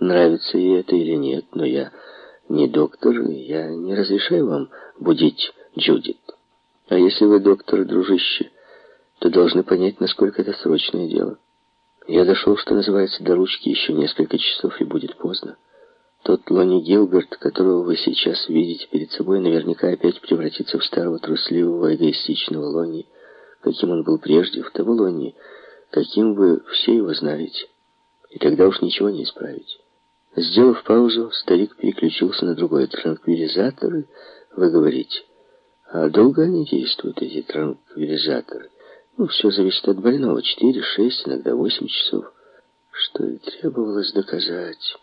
нравится ей это или нет, но я не доктор, и я не разрешаю вам будить Джудит. А если вы доктор, дружище, то должны понять, насколько это срочное дело. Я дошел, что называется, до ручки еще несколько часов, и будет поздно. Тот Лони Гилберт, которого вы сейчас видите перед собой, наверняка опять превратится в старого трусливого, эгоистичного Лони, каким он был прежде, в того Лони, каким вы все его знаете. И тогда уж ничего не исправить. Сделав паузу, старик переключился на другой транквилизатор, и вы говорите, а долго они действуют, эти транквилизаторы? Ну, все зависит от больного. Четыре, шесть, иногда восемь часов. Что и требовалось доказать.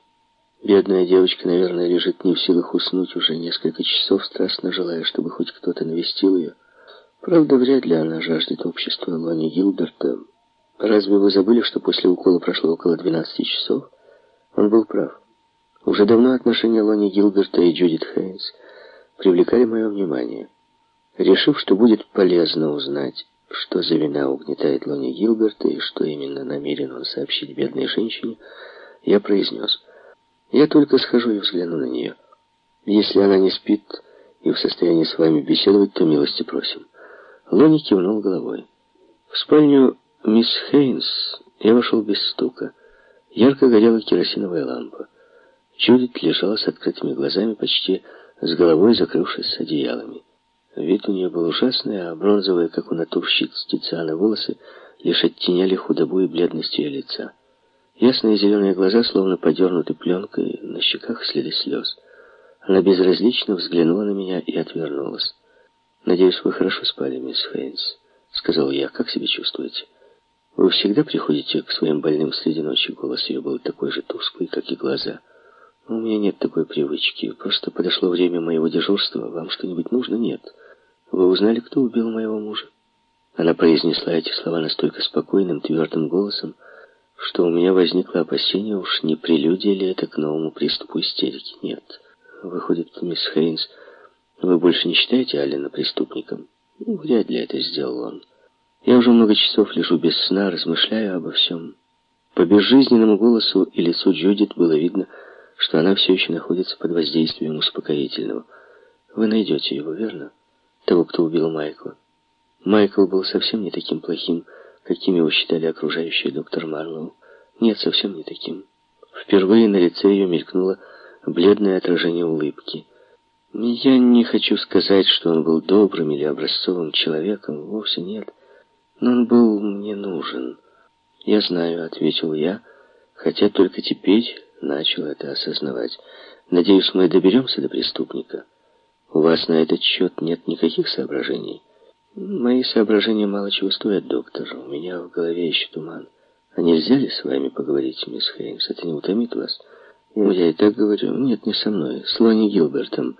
Бедная девочка, наверное, лежит не в силах уснуть уже несколько часов, страстно желая, чтобы хоть кто-то навестил ее. Правда, вряд ли она жаждет общества Лони Гилберта. Разве вы забыли, что после укола прошло около 12 часов? Он был прав. Уже давно отношения Лони Гилберта и Джудит Хейнс привлекали мое внимание. Решив, что будет полезно узнать, что за вина угнетает Лони Гилберта и что именно намерен он сообщить бедной женщине, я произнес – я только схожу и взгляну на нее. Если она не спит и в состоянии с вами беседовать, то милости просим». Лони кивнул головой. В спальню мисс Хейнс я вошел без стука. Ярко горела керосиновая лампа. Джудит лежала с открытыми глазами, почти с головой закрывшись одеялами. Вид у нее был ужасный, а бронзовые, как у натурщиц Тициана, волосы лишь оттеняли худобу и бледность ее лица. Ясные зеленые глаза, словно подернуты пленкой, на щеках следы слез. Она безразлично взглянула на меня и отвернулась. «Надеюсь, вы хорошо спали, мисс Хейнс», — сказал я. «Как себя чувствуете?» «Вы всегда приходите к своим больным среди ночи?» Голос ее был такой же тусклый, как и глаза. «У меня нет такой привычки. Просто подошло время моего дежурства. Вам что-нибудь нужно?» «Нет». «Вы узнали, кто убил моего мужа?» Она произнесла эти слова настолько спокойным, твердым голосом, что у меня возникло опасение, уж не прелюдия ли это к новому приступу истерики. Нет. Выходит, мисс Хейнс, вы больше не считаете Алина преступником? Ну, вряд ли это сделал он. Я уже много часов лежу без сна, размышляю обо всем. По безжизненному голосу и лицу Джудит было видно, что она все еще находится под воздействием успокоительного. Вы найдете его, верно? Того, кто убил Майкла. Майкл был совсем не таким плохим, каким его считали окружающие доктор Марлоу. Нет, совсем не таким. Впервые на лице ее мелькнуло бледное отражение улыбки. Я не хочу сказать, что он был добрым или образцовым человеком, вовсе нет. Но он был мне нужен. Я знаю, ответил я, хотя только теперь начал это осознавать. Надеюсь, мы доберемся до преступника. У вас на этот счет нет никаких соображений? Мои соображения мало чего стоят, доктор. У меня в голове еще туман. А нельзя ли с вами поговорить, мисс Хеймс? Это не утомит вас? Ну, я и так говорю. Нет, не со мной. С Лони Гилбертом.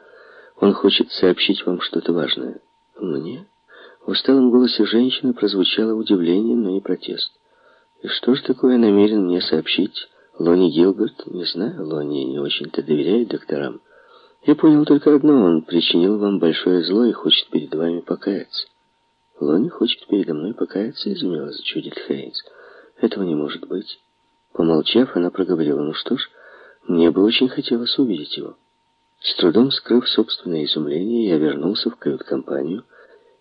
Он хочет сообщить вам что-то важное. Мне? В усталом голосе женщины прозвучало удивление, но не протест. И что же такое намерен мне сообщить? Лони Гилберт? Не знаю, Лони не очень-то доверяет докторам. Я понял только одно. Он причинил вам большое зло и хочет перед вами покаяться. Лони хочет передо мной покаяться, изумилась Джудит Хейнс. Этого не может быть. Помолчав, она проговорила, ну что ж, мне бы очень хотелось увидеть его. С трудом скрыв собственное изумление, я вернулся в кают-компанию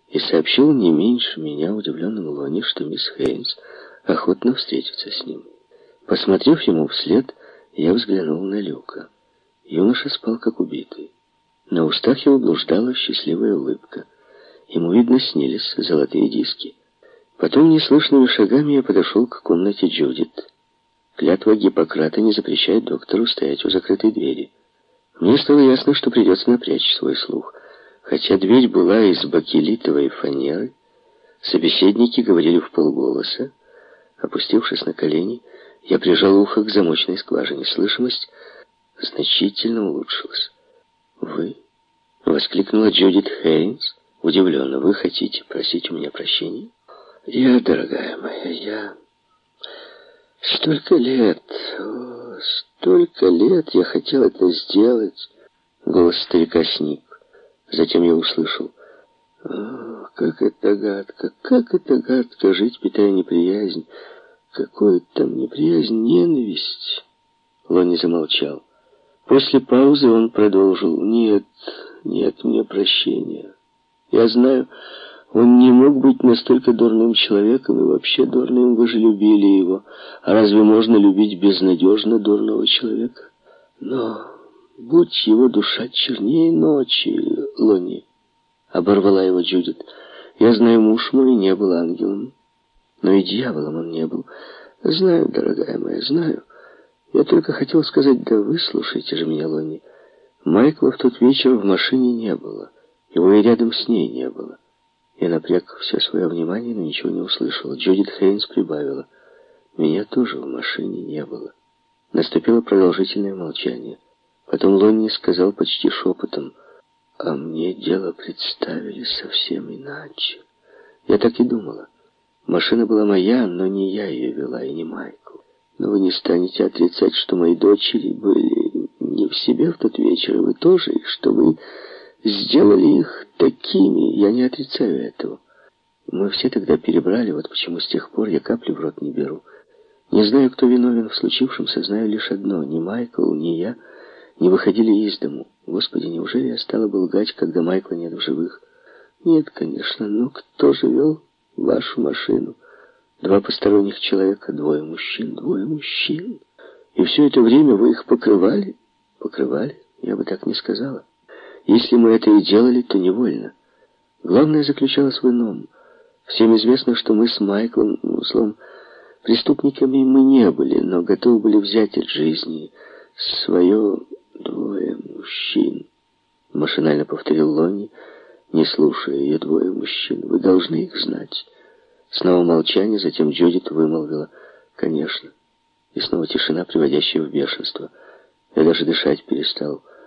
и сообщил не меньше меня удивленному Лони, что мисс Хейнс охотно встретится с ним. Посмотрев ему вслед, я взглянул на Люка. Юноша спал как убитый. На устах его блуждала счастливая улыбка. Ему, видно, снились золотые диски. Потом неслышными шагами я подошел к комнате Джудит. Клятва Гиппократа не запрещает доктору стоять у закрытой двери. Мне стало ясно, что придется напрячь свой слух. Хотя дверь была из бакелитовой фанеры, собеседники говорили в полголоса. Опустившись на колени, я прижал ухо к замочной скважине. Слышимость значительно улучшилась. «Вы?» — воскликнула Джудит Хейнс удивленно. «Вы хотите просить у меня прощения?» «Я, дорогая моя, я...» «Столько лет, о, столько лет я хотел это сделать!» Голос старика сник. Затем я услышал. «О, как это гадко, как это гадко жить, питая неприязнь! Какое там неприязнь, ненависть!» Лонни замолчал. После паузы он продолжил. «Нет, нет мне прощения. Я знаю, он не мог быть настолько дурным человеком, и вообще дурным, вы же любили его. А разве можно любить безнадежно дурного человека? Но будь его душа чернее ночи, Лони, оборвала его Джудит. Я знаю, муж мой не был ангелом, но и дьяволом он не был. Знаю, дорогая моя, знаю. Я только хотел сказать, да выслушайте же меня, Лони. Майкла в тот вечер в машине не было. Его и рядом с ней не было. Я напряг все свое внимание, но ничего не услышал. Джудит Хейнс прибавила. Меня тоже в машине не было. Наступило продолжительное молчание. Потом Лонни сказал почти шепотом, «А мне дело представили совсем иначе. Я так и думала. Машина была моя, но не я ее вела, и не Майкл. Но вы не станете отрицать, что мои дочери были не в себе в тот вечер, и вы тоже, и что вы сделали их такими. Я не отрицаю этого. Мы все тогда перебрали, вот почему с тех пор я капли в рот не беру. Не знаю, кто виновен в случившемся, знаю лишь одно. Ни Майкл, ни я не выходили из дому. Господи, неужели я стала бы лгать, когда Майкла нет в живых? Нет, конечно, но кто же вел вашу машину? Два посторонних человека, двое мужчин, двое мужчин. И все это время вы их покрывали? Покрывали? Я бы так не сказала. Если мы это и делали, то невольно. Главное заключалось в ином. Всем известно, что мы с Майклом, ну, словом, преступниками мы не были, но готовы были взять от жизни свое двое мужчин. Машинально повторил Лонни, не слушая ее двое мужчин. Вы должны их знать. Снова молчание, затем Джудит вымолвила «Конечно». И снова тишина, приводящая в бешенство. Я даже дышать перестал.